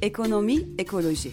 Ekonomi, ekoloji.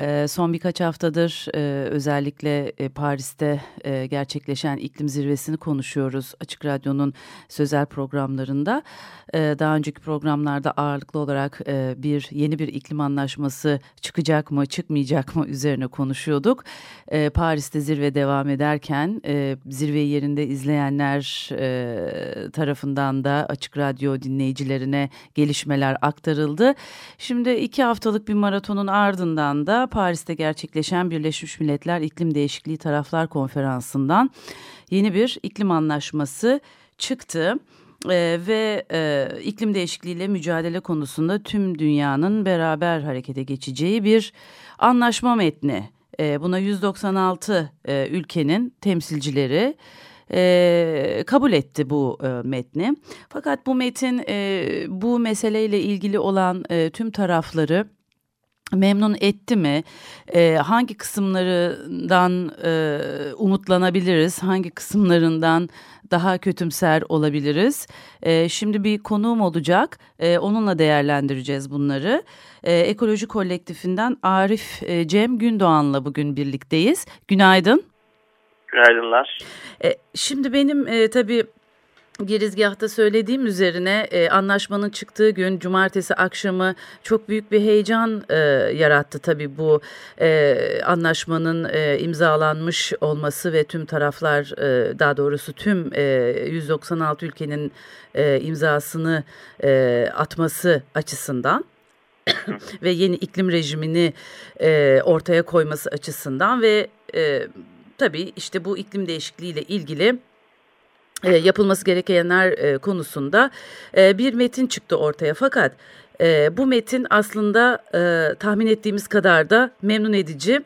Ee, son birkaç haftadır e, özellikle e, Paris'te e, gerçekleşen iklim zirvesini konuşuyoruz Açık Radyo'nun sözel programlarında. Daha önceki programlarda ağırlıklı olarak bir yeni bir iklim anlaşması çıkacak mı çıkmayacak mı üzerine konuşuyorduk. Paris'te zirve devam ederken zirveyi yerinde izleyenler tarafından da Açık Radyo dinleyicilerine gelişmeler aktarıldı. Şimdi iki haftalık bir maratonun ardından da Paris'te gerçekleşen Birleşmiş Milletler İklim Değişikliği Taraflar Konferansı'ndan yeni bir iklim anlaşması çıktı. Ee, ve e, iklim değişikliğiyle mücadele konusunda tüm dünyanın beraber harekete geçeceği bir anlaşma metni. E, buna 196 e, ülkenin temsilcileri e, kabul etti bu e, metni. Fakat bu metin e, bu meseleyle ilgili olan e, tüm tarafları memnun etti mi? E, hangi kısımlarından e, umutlanabiliriz? Hangi kısımlarından daha kötümser olabiliriz? E, şimdi bir konuğum olacak. E, onunla değerlendireceğiz bunları. E, Ekoloji Kolektifinden Arif e, Cem Gündoğan'la bugün birlikteyiz. Günaydın. Günaydınlar. E, şimdi benim e, tabii girizgahta söylediğim üzerine e, anlaşmanın çıktığı gün cumartesi akşamı çok büyük bir heyecan e, yarattı tabii bu e, anlaşmanın e, imzalanmış olması ve tüm taraflar e, daha doğrusu tüm e, 196 ülkenin e, imzasını e, atması açısından ve yeni iklim rejimini e, ortaya koyması açısından ve e, tabii işte bu iklim değişikliğiyle ilgili e, yapılması gerekenler e, konusunda e, bir metin çıktı ortaya. Fakat e, bu metin aslında e, tahmin ettiğimiz kadar da memnun edici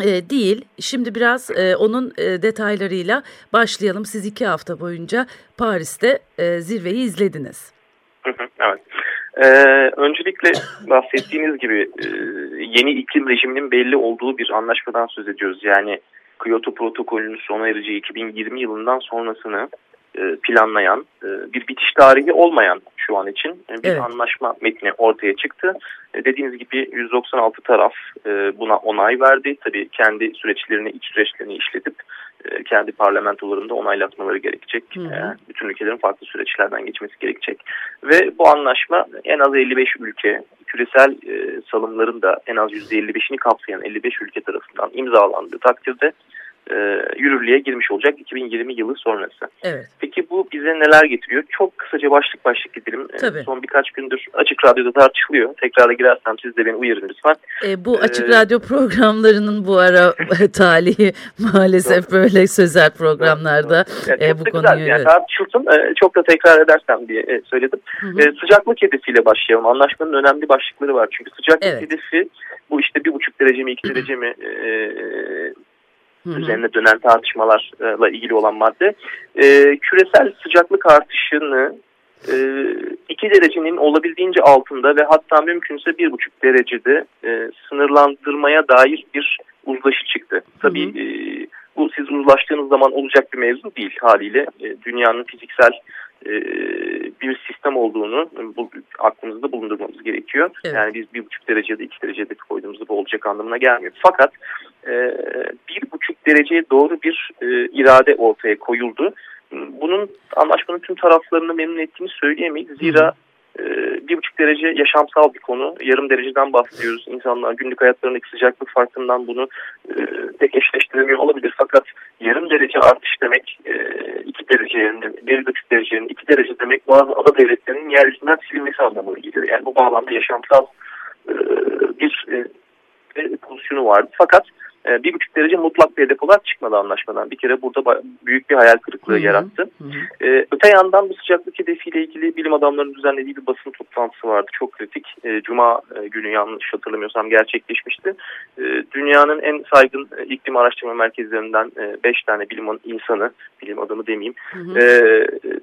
e, değil. Şimdi biraz e, onun e, detaylarıyla başlayalım. Siz iki hafta boyunca Paris'te e, zirveyi izlediniz. evet. Ee, öncelikle bahsettiğiniz gibi e, yeni iklim rejiminin belli olduğu bir anlaşmadan söz ediyoruz. Yani Kyoto protokolünün sona ereceği 2020 yılından sonrasını planlayan, e, bir bitiş tarihi olmayan şu an için bir evet. anlaşma metni ortaya çıktı. E, dediğiniz gibi 196 taraf buna onay verdi. Tabii kendi süreçlerini, iç süreçlerini işletip kendi parlamentolarında onaylatmaları gerekecek. Hı hı. Bütün ülkelerin farklı süreçlerden geçmesi gerekecek. Ve bu anlaşma en az 55 ülke, küresel salımların da en az %55'ini kapsayan 55 ülke tarafından imzalandığı takdirde e, yürürlüğe girmiş olacak 2020 yılı sonrası. Evet. Peki bu bize neler getiriyor? Çok kısaca başlık başlık gidelim. E, Tabii. son birkaç gündür Açık Radyo'da tartışılıyor. Tekrara girersem siz de beni uyarın lütfen. E, bu Açık ee, Radyo programlarının bu ara talihi maalesef böyle sözel programlarda doğru. Yani e, bu konuyu... Güzel. Yani tartışılsın. E, çok da tekrar edersem diye e, söyledim. Hı hı. E, sıcaklık hedefiyle başlayalım. Anlaşmanın önemli başlıkları var. Çünkü sıcaklık evet. hedefi bu işte bir buçuk derece mi iki derece mi e, Hı üzerine dönen tartışmalarla ilgili olan madde. E, küresel sıcaklık artışını e, 2 derecenin olabildiğince altında ve hatta mümkünse 1,5 derecede e, sınırlandırmaya dair bir uzlaşı çıktı. Tabii hı hı. E, bu siz uzlaştığınız zaman olacak bir mevzu değil haliyle. E, dünyanın fiziksel e, bir sistem olduğunu bu, aklımızda bulundurmamız gerekiyor. Evet. Yani biz bir buçuk derecede iki derecede koyduğumuzda bu olacak anlamına gelmiyor. Fakat e, bir buçuk dereceye doğru bir e, irade ortaya koyuldu. Bunun anlaşmanın tüm taraflarını memnun ettiğini söyleyemeyiz. Zira bir buçuk derece yaşamsal bir konu. Yarım dereceden bahsediyoruz. İnsanlar günlük hayatlarındaki sıcaklık farkından bunu e, pek eşleştiremiyor olabilir. Fakat yarım derece artış demek e, iki derece yerine bir buçuk derece yerine iki derece demek bazı ada devletlerinin yeryüzünden silinmesi anlamına geliyor. Yani bu bağlamda yaşamsal e, bir pozisyonu vardı. Fakat bir buçuk derece mutlak bir hedef olarak çıkmadı anlaşmadan. Bir kere burada büyük bir hayal kırıklığı Hı -hı. yarattı. Hı -hı. E, öte yandan bu sıcaklık hedefiyle ilgili bilim adamlarının düzenlediği bir basın toplantısı vardı. Çok kritik. E, Cuma e, günü yanlış hatırlamıyorsam gerçekleşmişti. E, dünyanın en saygın e, iklim araştırma merkezlerinden 5 e, tane bilim insanı, bilim adamı demeyeyim, hı hı.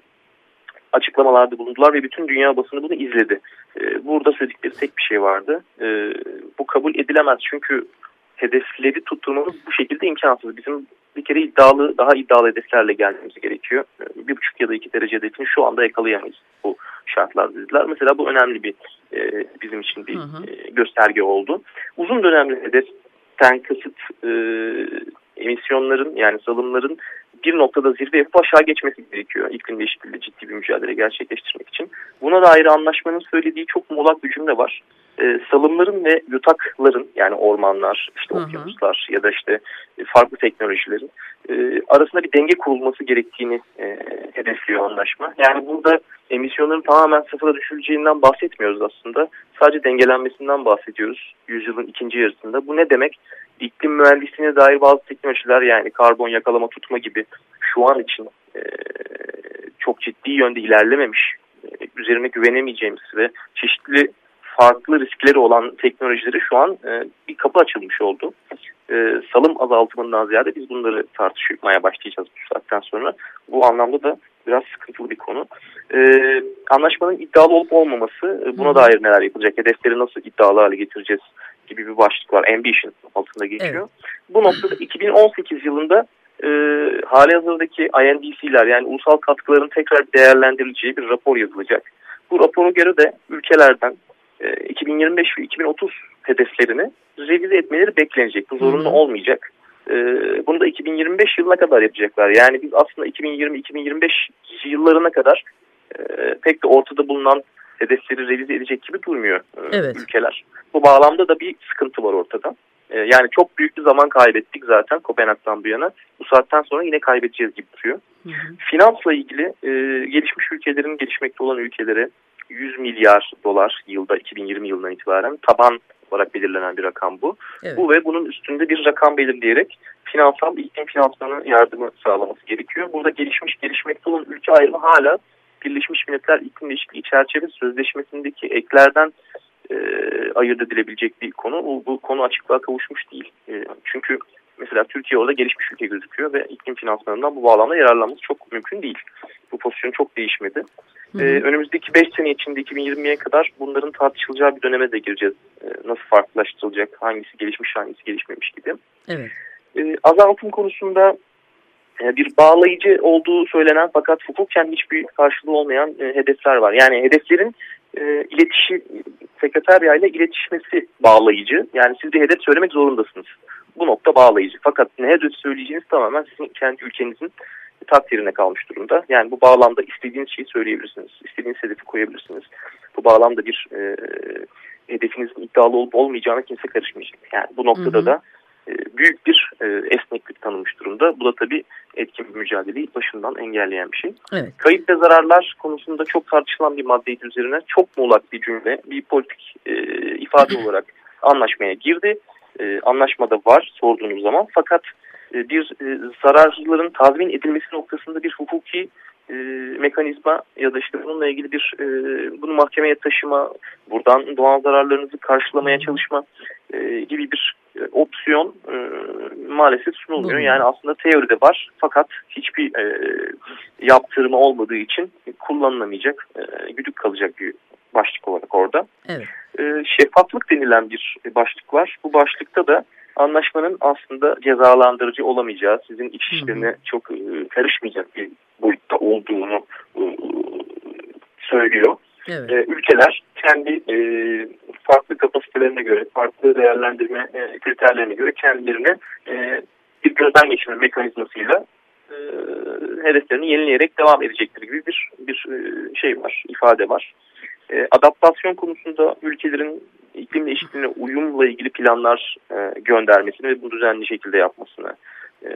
Açıklamalarda bulundular ve bütün dünya basını bunu izledi. E, burada söyledikleri tek bir şey vardı. E, bu kabul edilemez çünkü hedefleri tutturmamız bu şekilde imkansız. Bizim bir kere iddialı, daha iddialı hedeflerle gelmemiz gerekiyor. E, bir buçuk ya da iki derece hedefini şu anda yakalayamayız bu şartlar dediler. Mesela bu önemli bir e, bizim için bir hı hı. E, gösterge oldu. Uzun dönemli hedeften kasıt e, emisyonların yani salımların bir noktada zirve yapıp aşağı geçmesi gerekiyor iklim değişikliğiyle ciddi bir mücadele gerçekleştirmek için. Buna dair anlaşmanın söylediği çok muğlak bir cümle var. Ee, salımların ve yutakların yani ormanlar, işte okyanuslar ya da işte farklı teknolojilerin e, arasında bir denge kurulması gerektiğini e, hedefliyor anlaşma. Yani burada emisyonların tamamen sıfıra düşüreceğinden bahsetmiyoruz aslında. Sadece dengelenmesinden bahsediyoruz yüzyılın ikinci yarısında. Bu ne demek? İklim mühendisliğine dair bazı teknolojiler yani karbon yakalama tutma gibi şu an için e, çok ciddi yönde ilerlememiş, e, üzerine güvenemeyeceğimiz ve çeşitli farklı riskleri olan teknolojileri şu an e, bir kapı açılmış oldu. E, salım azaltımından ziyade biz bunları tartışmaya başlayacağız bu saatten sonra. Bu anlamda da biraz sıkıntılı bir konu. E, anlaşmanın iddialı olup olmaması, e, buna dair neler yapılacak, hedefleri nasıl iddialı hale getireceğiz gibi bir başlık var. Ambition altında geçiyor. Evet. Bu noktada 2018 yılında e, hali hazırdaki INDC'ler yani ulusal katkıların tekrar değerlendirileceği bir rapor yazılacak. Bu rapora göre de ülkelerden e, 2025 ve 2030 hedeflerini revize etmeleri beklenecek. Bu zorunlu hmm. olmayacak. E, bunu da 2025 yılına kadar yapacaklar. Yani biz aslında 2020-2025 yıllarına kadar e, pek de ortada bulunan hedefleri revize edecek gibi durmuyor e, evet. ülkeler. Bu bağlamda da bir sıkıntı var ortada. E, yani çok büyük bir zaman kaybettik zaten Kopenhag'dan bu yana. Bu saatten sonra yine kaybedeceğiz gibi duruyor. Hı hı. Finansla ilgili e, gelişmiş ülkelerin gelişmekte olan ülkelere 100 milyar dolar yılda 2020 yılından itibaren taban olarak belirlenen bir rakam bu. Evet. Bu ve bunun üstünde bir rakam belirleyerek finansal iklim finansmanı yardımı sağlaması gerekiyor. Burada gelişmiş gelişmekte olan ülke ayrımı hala Birleşmiş Milletler İklim Değişikliği Çerçeve Sözleşmesi'ndeki eklerden e, ayırt edilebilecek bir konu. Bu, bu konu açıklığa kavuşmuş değil. E, çünkü mesela Türkiye orada gelişmiş ülke gözüküyor ve iklim finansmanından bu bağlamda yararlanması çok mümkün değil. Bu pozisyon çok değişmedi. Hı hı. Ee, önümüzdeki 5 sene içinde 2020'ye kadar bunların tartışılacağı bir döneme de gireceğiz. Ee, nasıl farklılaştırılacak, hangisi gelişmiş, hangisi gelişmemiş gibi. Evet. Ee, azaltım konusunda e, bir bağlayıcı olduğu söylenen fakat hukuken hiçbir karşılığı olmayan e, hedefler var. Yani hedeflerin e, iletişim sekreterya ile iletişmesi bağlayıcı. Yani siz bir hedef söylemek zorundasınız. Bu nokta bağlayıcı. Fakat ne hedef söyleyeceğiniz tamamen sizin kendi ülkenizin takdirine kalmış durumda. Yani bu bağlamda istediğiniz şeyi söyleyebilirsiniz. İstediğiniz hedefi koyabilirsiniz. Bu bağlamda bir e, hedefinizin iddialı olup olmayacağına kimse karışmayacak. Yani bu noktada hı hı. da büyük bir e, esneklik tanımış durumda. Bu da tabii etkin bir mücadeleyi başından engelleyen bir şey. Evet. Kayıp ve zararlar konusunda çok tartışılan bir maddeydi üzerine. Çok muğlak bir cümle, bir politik e, ifade olarak anlaşmaya girdi. E, anlaşmada var sorduğunuz zaman fakat e, bir e, zararların tazmin edilmesi noktasında bir hukuki e, mekanizma ya da işte bununla ilgili bir e, bunu mahkemeye taşıma, buradan doğal zararlarınızı karşılamaya çalışma e, gibi bir e, opsiyon e, maalesef sunulmuyor. Hı. Yani aslında teoride var fakat hiçbir e, yaptırımı olmadığı için kullanılamayacak, e, güdük kalacak bir başlık olarak orada. Evet. E, şeffaflık denilen bir başlık var. Bu başlıkta da anlaşmanın aslında cezalandırıcı olamayacağı, sizin iç işlerine çok e, karışmayacak bir boyutta olduğunu e, söylüyor. Evet. E, ülkeler kendi e, farklı kapasitelerine göre, farklı değerlendirme e, kriterlerine göre kendilerine e, bir gözden geçirme mekanizmasıyla e, hedeflerini yenileyerek devam edecektir gibi bir bir e, şey var, ifade var. E, adaptasyon konusunda ülkelerin iklim değişikliğine uyumla ilgili planlar e, göndermesini ve bu düzenli şekilde yapmasını e,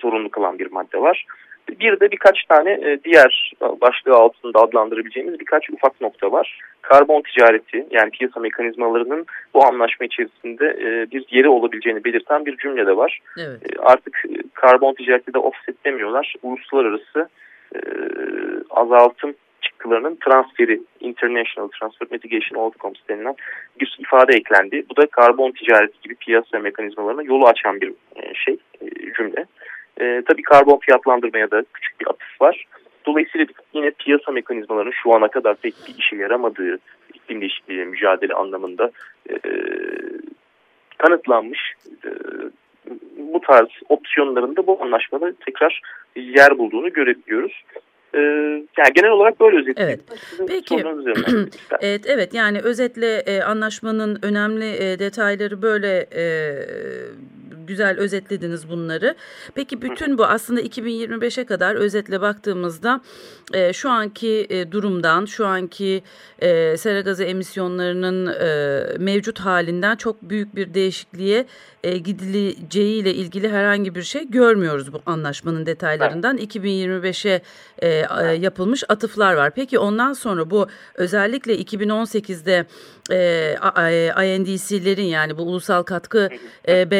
zorunlu kılan bir madde var. Bir de birkaç tane e, diğer başlığı altında adlandırabileceğimiz birkaç ufak nokta var. Karbon ticareti yani piyasa mekanizmalarının bu anlaşma içerisinde e, bir yeri olabileceğini belirten bir cümle de var. Evet. E, artık karbon ticareti de offsetlemiyorlar. Uluslararası azaltım çıktılarının transferi, International Transfer Mitigation Outcomes denilen bir ifade eklendi. Bu da karbon ticareti gibi piyasa mekanizmalarına yolu açan bir şey, cümle. E, tabii karbon fiyatlandırmaya da küçük bir atıf var. Dolayısıyla yine piyasa mekanizmalarının şu ana kadar pek bir işe yaramadığı iklim değişikliğiyle mücadele anlamında e, kanıtlanmış e, bu tarz opsiyonların da bu anlaşmada tekrar yer bulduğunu görebiliyoruz. Ee, yani genel olarak böyle özetleyeyim. Evet. Peki. evet, evet yani özetle e, anlaşmanın önemli e, detayları böyle e, güzel özetlediniz bunları. Peki bütün bu aslında 2025'e kadar özetle baktığımızda e, şu anki e, durumdan, şu anki e, sera gazı emisyonlarının e, mevcut halinden çok büyük bir değişikliğe e, gidileceği ile ilgili herhangi bir şey görmüyoruz bu anlaşmanın detaylarından. Evet. 2025'e e, e, yapılmış atıflar var. Peki ondan sonra bu özellikle 2018'de e, INDC'lerin yani bu ulusal katkı e,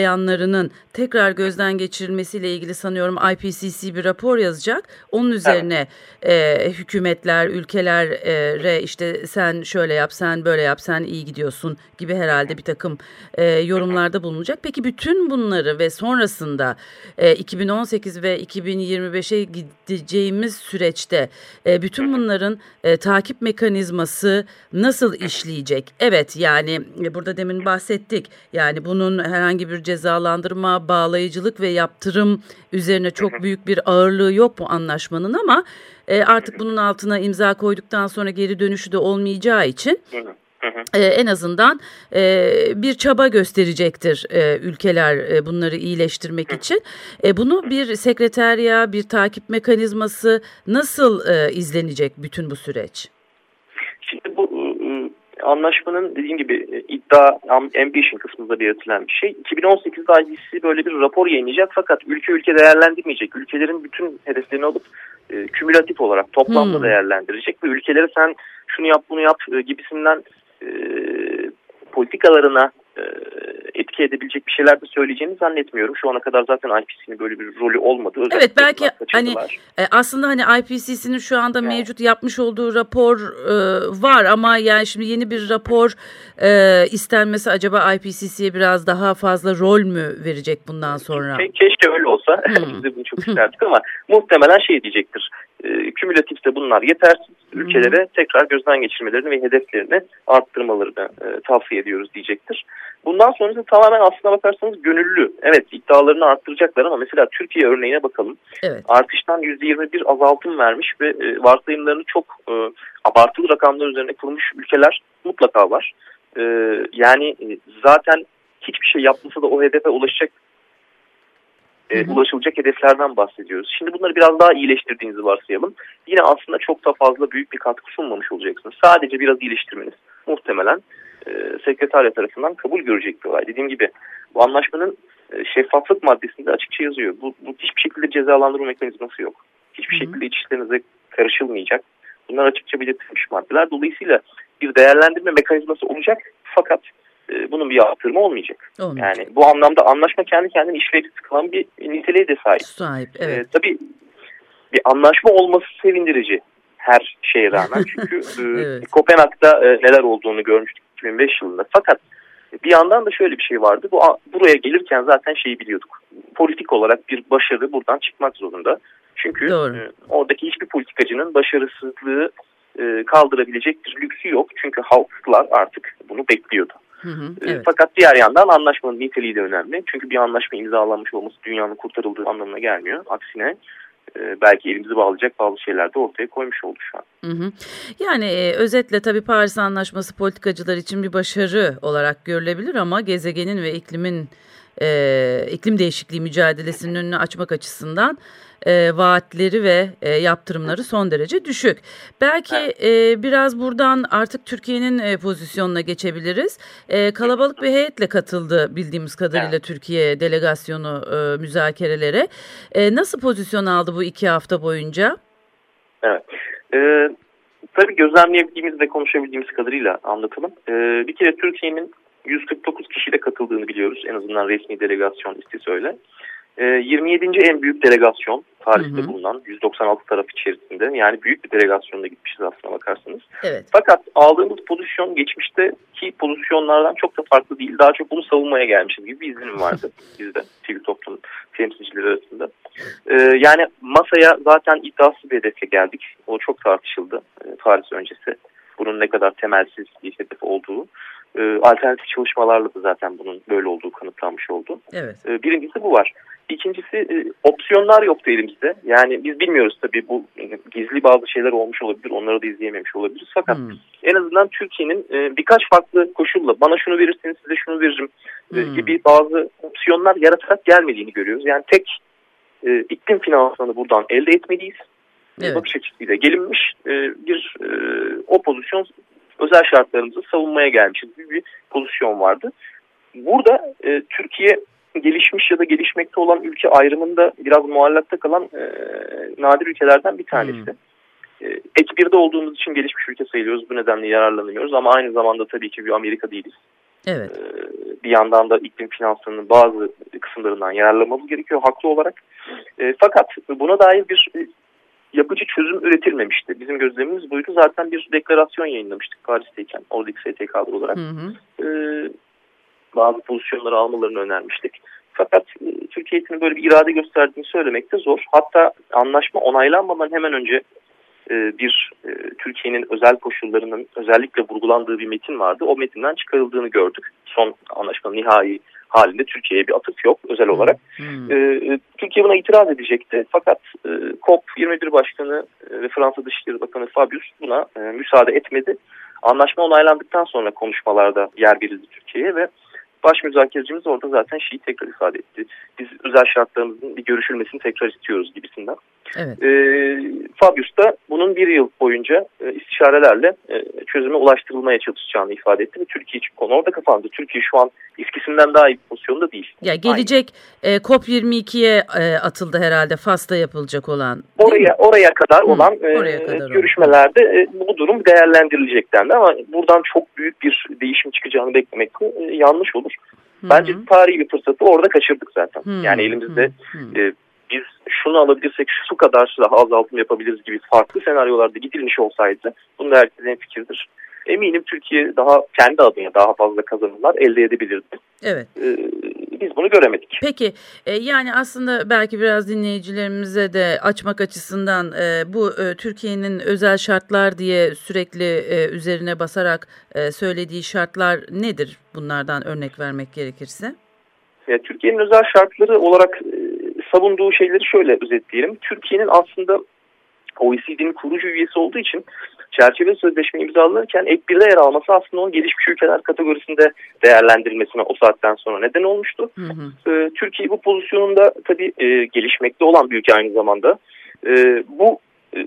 beyanlarının tekrar gözden geçirilmesiyle ilgili sanıyorum IPCC bir rapor yazacak. Onun üzerine evet. e, hükümetler, ülkelere işte sen şöyle yap, sen böyle yap, sen iyi gidiyorsun gibi herhalde bir takım e, yorumlarda bulunacak. Peki bütün bunları ve sonrasında e, 2018 ve 2025'e gideceğimiz süreçte e, bütün bunların e, takip mekanizması nasıl işleyecek? Evet yani e, burada demin bahsettik. Yani bunun herhangi bir cezalandırma, bağlayıcılık ve yaptırım üzerine çok büyük bir ağırlığı yok bu anlaşmanın ama e, artık bunun altına imza koyduktan sonra geri dönüşü de olmayacağı için ee, en azından e, bir çaba gösterecektir e, ülkeler e, bunları iyileştirmek için. E, bunu bir sekreterya, bir takip mekanizması nasıl e, izlenecek bütün bu süreç? Anlaşmanın dediğim gibi e, iddia ambition kısmında belirtilen bir şey. 2018'de ICC böyle bir rapor yayınlayacak fakat ülke ülke değerlendirmeyecek. Ülkelerin bütün hedeflerini alıp e, kümülatif olarak toplamda hmm. değerlendirecek ve ülkelere sen şunu yap bunu yap e, gibisinden e, politikalarına etki edebilecek bir şeyler de söyleyeceğini zannetmiyorum. Şu ana kadar zaten IPCC'nin böyle bir rolü olmadı. Özellikle evet belki hani e, aslında hani IPCC'nin şu anda evet. mevcut yapmış olduğu rapor e, var ama yani şimdi yeni bir rapor e, istenmesi acaba IPCC'ye biraz daha fazla rol mü verecek bundan sonra? Ke keşke öyle olsa. Hmm. Biz de bunu çok isterdik ama muhtemelen şey diyecektir. E, kümülatifte bunlar yetersiz. Ülkelere hmm. tekrar gözden geçirmelerini ve hedeflerini arttırmalarını e, tavsiye ediyoruz diyecektir. Bundan sonrası tamamen aslına bakarsanız gönüllü. Evet iddialarını arttıracaklar ama mesela Türkiye örneğine bakalım. Evet. Artıştan %21 azaltım vermiş ve e, varsayımlarını çok e, abartılı rakamlar üzerine kurmuş ülkeler mutlaka var. E, yani e, zaten hiçbir şey yapmasa da o hedefe ulaşacak e, ulaşılacak hedeflerden bahsediyoruz. Şimdi bunları biraz daha iyileştirdiğinizi varsayalım. Yine aslında çok da fazla büyük bir katkı sunmamış olacaksınız. Sadece biraz iyileştirmeniz muhtemelen e, sekreterya tarafından kabul görecek bir olay. Dediğim gibi bu anlaşmanın e, şeffaflık maddesinde açıkça yazıyor. Bu, bu hiçbir şekilde cezalandırma mekanizması yok. Hiçbir Hı -hı. şekilde iç işlerinize karışılmayacak. Bunlar açıkça belirtilmiş maddeler. Dolayısıyla bir değerlendirme mekanizması olacak fakat e, bunun bir yaptırımı olmayacak. olmayacak. Yani bu anlamda anlaşma kendi kendine işlevli kalan bir niteliğe de sahip. Sahip, evet. E, tabii bir anlaşma olması sevindirici her şeye rağmen. Çünkü e, evet. Kopenhag'da e, neler olduğunu görmüştük 2005 yılında. Fakat bir yandan da şöyle bir şey vardı. Bu buraya gelirken zaten şeyi biliyorduk. Politik olarak bir başarı buradan çıkmak zorunda. Çünkü e, oradaki hiçbir politikacının başarısızlığı e, kaldırabilecek bir lüksü yok. Çünkü halklar artık bunu bekliyordu. Hı hı, e, evet. Fakat diğer yandan anlaşmanın niteliği de önemli. Çünkü bir anlaşma imzalanmış olması dünyanın kurtarıldığı anlamına gelmiyor. Aksine e, belki elimizi bağlayacak bazı şeyler de ortaya koymuş oldu şu an. Hı hı. Yani e, özetle tabii Paris Anlaşması politikacılar için bir başarı olarak görülebilir ama gezegenin ve iklimin e, iklim değişikliği mücadelesinin önünü açmak açısından e, vaatleri ve e, yaptırımları son derece düşük. Belki e, biraz buradan artık Türkiye'nin e, pozisyonuna geçebiliriz. E, kalabalık bir heyetle katıldı bildiğimiz kadarıyla evet. Türkiye delegasyonu e, müzakerelere. E, nasıl pozisyon aldı bu iki hafta boyunca? Evet. Ee, tabii gözlemleyebildiğimiz ve konuşabildiğimiz kadarıyla anlatalım. Ee, bir kere Türkiye'nin 149 kişiyle katıldığını biliyoruz. En azından resmi delegasyon listesi öyle. 27. Ee, en büyük delegasyon Paris'te hı hı. bulunan 196 taraf içerisinde yani büyük bir delegasyonda gitmişiz aslına bakarsanız. Evet. Fakat aldığımız pozisyon geçmişteki pozisyonlardan çok da farklı değil. Daha çok bunu savunmaya gelmişiz gibi bir izlenim vardı bizde sivil toplum temsilcileri arasında. Ee, yani masaya zaten iddiasız bir hedefle geldik. O çok tartışıldı e, Paris öncesi. Bunun ne kadar temelsiz bir hedef olduğu. E, alternatif çalışmalarla da zaten bunun böyle olduğu kanıtlanmış oldu. Evet. E, birincisi bu var. İkincisi e, opsiyonlar yoktu elimizde. Yani biz bilmiyoruz tabii bu gizli bazı şeyler olmuş olabilir. Onları da izleyememiş olabiliriz. Fakat hmm. en azından Türkiye'nin e, birkaç farklı koşulla bana şunu verirseniz size şunu veririm e, hmm. gibi bazı opsiyonlar yaratarak gelmediğini görüyoruz. Yani tek e, iklim finansmanı buradan elde etmeliyiz. Evet. Bakış açısıyla gelinmiş e, bir e, o pozisyon özel şartlarımızı savunmaya gelmişiz gibi bir pozisyon vardı. Burada e, Türkiye gelişmiş ya da gelişmekte olan ülke ayrımında biraz muallakta kalan e, nadir ülkelerden bir tanesi. Hmm. Ek birde olduğumuz için gelişmiş ülke sayılıyoruz. Bu nedenle yararlanıyoruz ama aynı zamanda tabii ki bir Amerika değiliz. Evet. E, bir yandan da iklim finanslarının bazı kısımlarından yararlanmamız gerekiyor haklı olarak. E, fakat buna dair bir yapıcı çözüm üretilmemişti. Bizim gözlemimiz buydu. Zaten bir deklarasyon yayınlamıştık Paris'teyken oradaki STK'lar olarak. Hı hı. E, bazı pozisyonları almalarını önermiştik. Fakat e, Türkiye'nin böyle bir irade gösterdiğini söylemek de zor. Hatta anlaşma onaylanmadan hemen önce e, bir e, Türkiye'nin özel koşullarının özellikle vurgulandığı bir metin vardı. O metinden çıkarıldığını gördük. Son anlaşmanın nihai halinde Türkiye'ye bir atıf yok özel olarak. Hmm. E, Türkiye buna itiraz edecekti. Fakat e, COP21 Başkanı e, ve Fransa Dışişleri Bakanı Fabius buna e, müsaade etmedi. Anlaşma onaylandıktan sonra konuşmalarda yer verildi Türkiye'ye ve baş müzakerecimiz orada zaten şeyi tekrar ifade etti. Biz özel şartlarımızın bir görüşülmesini tekrar istiyoruz gibisinden. Evet. E, Fabius da bunun bir yıl boyunca e, istişarelerle e, çözüme ulaştırılmaya çalışacağını ifade etti ve Türkiye için konu orada kapandı. Türkiye şu an eskisinden daha iyi bir pozisyonda değil. Ya gelecek e, COP22'ye e, atıldı herhalde Fas'ta yapılacak olan. Oraya oraya kadar Hı, olan e, oraya kadar görüşmelerde e, bu durum değerlendirilecek dendi ama buradan çok büyük bir değişim çıkacağını beklemek e, yanlış olur. Bence Hı -hı. tarihi bir fırsatı orada kaçırdık zaten. Hı -hı. Yani elimizde Hı -hı. E, biz şunu alabilirsek şu kadar daha azaltım yapabiliriz gibi farklı senaryolarda gidilmiş olsaydı bunda herkesin fikirdir. Eminim Türkiye daha kendi adına daha fazla kazanımlar elde edebilirdi. Evet. Ee, biz bunu göremedik. Peki e, yani aslında belki biraz dinleyicilerimize de açmak açısından e, bu e, Türkiye'nin özel şartlar diye sürekli e, üzerine basarak e, söylediği şartlar nedir bunlardan örnek vermek gerekirse? Ya, Türkiye'nin özel şartları olarak e, savunduğu şeyleri şöyle özetleyelim. Türkiye'nin aslında OECD'nin kurucu üyesi olduğu için çerçeve sözleşme imzalanırken ek birde yer alması aslında onun gelişmiş ülkeler kategorisinde değerlendirilmesine o saatten sonra neden olmuştu. Hı hı. Ee, Türkiye bu pozisyonunda tabii e, gelişmekte olan bir ülke aynı zamanda. E, bu e,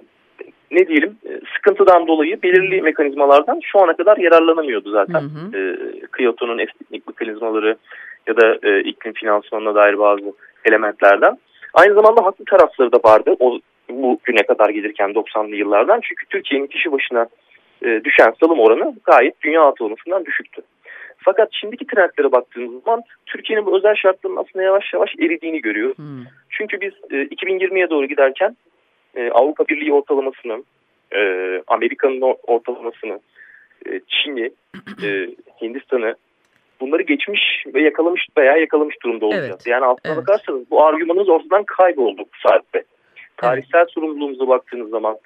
ne diyelim e, sıkıntıdan dolayı belirli mekanizmalardan şu ana kadar yararlanamıyordu zaten. Hı hı. E, Kyoto'nun esneklik mekanizmaları ya da e, iklim finansmanına dair bazı elementlerden. Aynı zamanda haklı tarafları da vardı o bu güne kadar gelirken 90'lı yıllardan. Çünkü Türkiye'nin kişi başına e, düşen salım oranı gayet dünya ortalamasından düşüktü. Fakat şimdiki trendlere baktığımız zaman Türkiye'nin bu özel şartların aslında yavaş yavaş eridiğini görüyoruz. Hmm. Çünkü biz e, 2020'ye doğru giderken e, Avrupa Birliği ortalamasını, e, Amerika'nın ortalamasını, e, Çin'i, e, Hindistan'ı bunları geçmiş ve yakalamış veya yakalamış durumda olacağız. Evet. Yani aslına evet. bakarsanız bu argümanımız ortadan kayboldu bu saatte. Tarihsel evet. sorumluluğumuza baktığınız zaman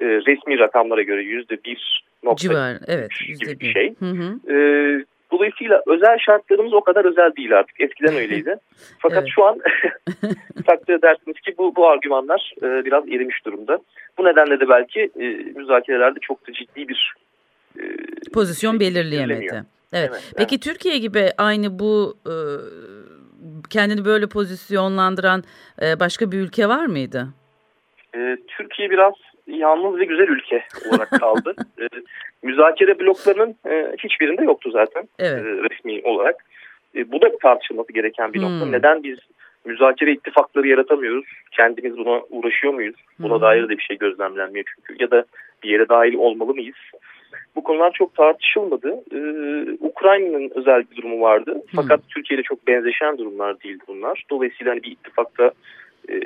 e, resmi rakamlara göre yüzde bir nokta evet, gibi bir şey. Hı hı. E, dolayısıyla özel şartlarımız o kadar özel değil artık. Eskiden öyleydi. Fakat evet. şu an takdir edersiniz ki bu, bu argümanlar e, biraz erimiş durumda. Bu nedenle de belki e, müzakerelerde çok da ciddi bir e, pozisyon şey belirleyemedi. Evet. evet. Peki evet. Türkiye gibi aynı bu e, kendini böyle pozisyonlandıran e, başka bir ülke var mıydı? E, Türkiye biraz yalnız ve güzel ülke olarak kaldı. e, müzakere bloklarının e, hiçbirinde yoktu zaten evet. e, resmi olarak. E, bu da tartışılması gereken bir hmm. nokta. Neden biz müzakere ittifakları yaratamıyoruz? Kendimiz buna uğraşıyor muyuz? Buna hmm. dair de bir şey gözlemlenmiyor çünkü. Ya da bir yere dahil olmalı mıyız? Bu konular çok tartışılmadı. Ee, Ukrayna'nın özel bir durumu vardı. Hmm. Fakat hmm. Türkiye çok benzeşen durumlar değil bunlar. Dolayısıyla hani bir ittifakta e,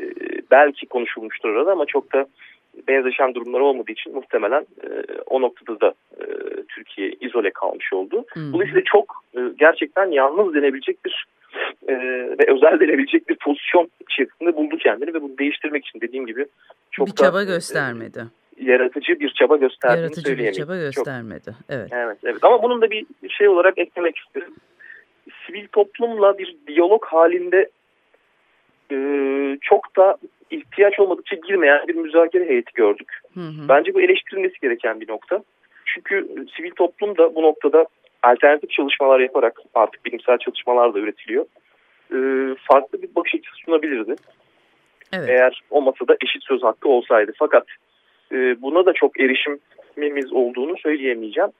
belki konuşulmuştur arada ama çok da benzeşen durumlar olmadığı için muhtemelen e, o noktada da e, Türkiye izole kalmış oldu. Hmm. Dolayısıyla çok e, gerçekten yalnız denebilecek bir e, ve özel denebilecek bir pozisyon içerisinde buldu kendini ve bunu değiştirmek için dediğim gibi çok bir çaba da, göstermedi. E, yaratıcı bir çaba gösterdiğini Yaratıcı bir çaba göstermedi. Çok, evet. Evet, evet. Ama bunun da bir şey olarak eklemek isterim. Sivil toplumla bir diyalog halinde e, çok da ihtiyaç olmadıkça girmeyen bir müzakere heyeti gördük. Hı hı. Bence bu eleştirilmesi gereken bir nokta. Çünkü sivil toplum da bu noktada alternatif çalışmalar yaparak artık bilimsel çalışmalar da üretiliyor. E, farklı bir bakış açısı sunabilirdi. Evet. Eğer o masada eşit söz hakkı olsaydı. Fakat e, buna da çok erişimimiz olduğunu söyleyemeyeceğim.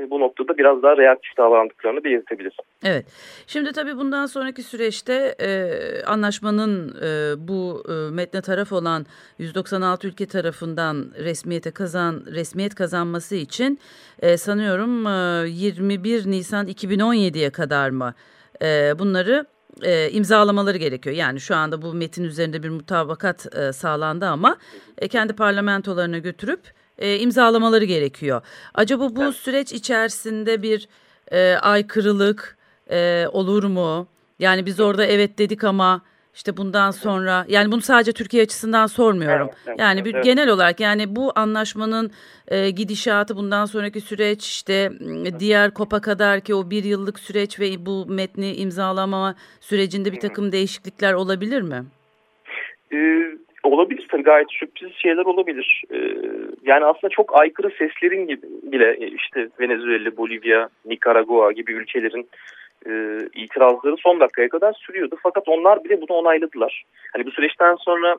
E, bu noktada biraz daha reaktif davrandıklarını belirtebilir. Evet. Şimdi tabii bundan sonraki süreçte e, anlaşmanın e, bu e, metne taraf olan 196 ülke tarafından resmiyete kazan resmiyet kazanması için e, sanıyorum e, 21 Nisan 2017'ye kadar mı e, bunları e, imzalamaları gerekiyor. Yani şu anda bu metin üzerinde bir mutabakat e, sağlandı ama e, kendi parlamentolarına götürüp e, imzalamaları gerekiyor. Acaba bu evet. süreç içerisinde bir e, aykırılık e, olur mu? Yani biz orada evet dedik ama işte bundan sonra yani bunu sadece Türkiye açısından sormuyorum. Evet, evet, yani bir evet. genel olarak yani bu anlaşmanın e, gidişatı bundan sonraki süreç işte diğer kopa kadar ki o bir yıllık süreç ve bu metni imzalama sürecinde bir takım değişiklikler olabilir mi? Ee, olabilir tabii gayet sürpriz şeyler olabilir. Ee, yani aslında çok aykırı seslerin gibi bile e, işte Venezuela, Bolivya, Nikaragua gibi ülkelerin e, itirazları son dakikaya kadar sürüyordu. Fakat onlar bile bunu onayladılar. Hani bu süreçten sonra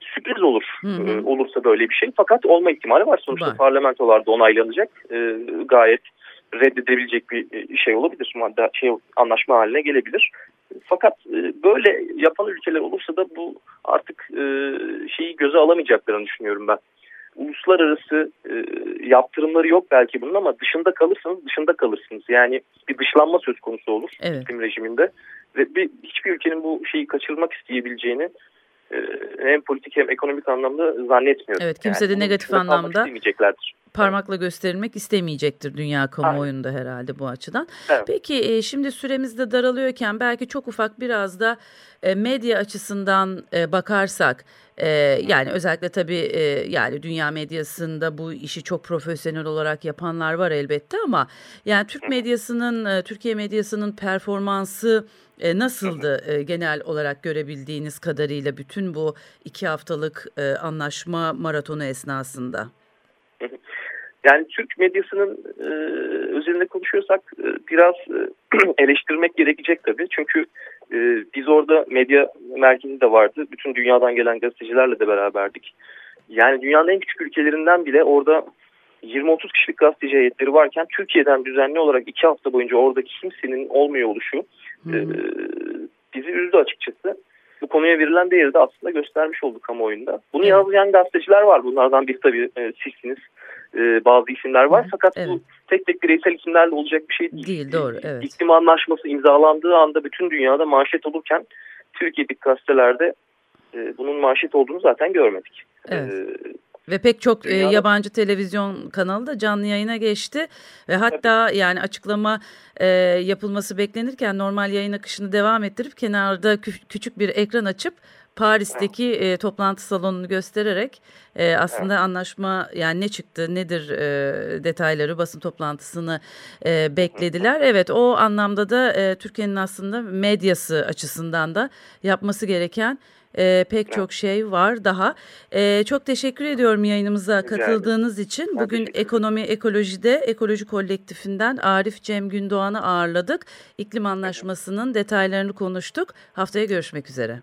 sürpriz olur hı hı. E, olursa böyle bir şey. Fakat olma ihtimali var. Sonuçta var. parlamentolarda onaylanacak. E, gayet reddedebilecek bir e, şey olabilir. Madde şey anlaşma haline gelebilir. Fakat e, böyle yapan ülkeler olursa da bu artık e, şeyi göze alamayacaklarını düşünüyorum ben. Uluslararası e, yaptırımları yok belki bunun ama dışında kalırsanız dışında kalırsınız. Yani bir dışlanma söz konusu olur evet. rejiminde. Ve bir, hiçbir ülkenin bu şeyi kaçırmak isteyebileceğini hem politik hem ekonomik anlamda zannetmiyorum. Evet kimse yani de negatif anlamda parmakla gösterilmek istemeyecektir dünya kamuoyunda Aynen. herhalde bu açıdan. Evet. Peki e, şimdi süremiz de daralıyorken belki çok ufak biraz da e, medya açısından e, bakarsak yani özellikle tabii yani dünya medyasında bu işi çok profesyonel olarak yapanlar var elbette ama yani Türk medyasının Türkiye medyasının performansı nasıldı genel olarak görebildiğiniz kadarıyla bütün bu iki haftalık anlaşma maratonu esnasında? Yani Türk medyasının e, üzerinde konuşuyorsak e, biraz e, eleştirmek gerekecek tabii. Çünkü e, biz orada medya merkezi de vardı. Bütün dünyadan gelen gazetecilerle de beraberdik. Yani dünyanın en küçük ülkelerinden bile orada 20-30 kişilik gazeteci heyetleri varken Türkiye'den düzenli olarak iki hafta boyunca orada kimsenin olmuyor oluşu e, bizi üzdü açıkçası. Bu konuya verilen değeri de aslında göstermiş olduk kamuoyunda. Bunu evet. yazan gazeteciler var. Bunlardan bir tabii e, sizsiniz e, bazı isimler var. Hı, Fakat evet. bu tek tek bireysel isimlerle olacak bir şey değil. Değil doğru evet. İklim anlaşması imzalandığı anda bütün dünyada manşet olurken Türkiye'deki gazetelerde e, bunun manşet olduğunu zaten görmedik. Evet. E, ve pek çok e, yabancı televizyon kanalı da canlı yayına geçti ve hatta Tabii. yani açıklama e, yapılması beklenirken normal yayın akışını devam ettirip kenarda kü küçük bir ekran açıp Paris'teki e, toplantı salonunu göstererek e, aslında evet. anlaşma yani ne çıktı nedir e, detayları basın toplantısını e, beklediler. Evet o anlamda da e, Türkiye'nin aslında medyası açısından da yapması gereken e, pek çok şey var daha. E, çok teşekkür ediyorum yayınımıza Rica katıldığınız ederim. için. Bugün Ekonomi Ekoloji'de Ekoloji Kolektifinden Arif Cem Gündoğan'ı ağırladık. İklim Anlaşması'nın detaylarını konuştuk. Haftaya görüşmek üzere.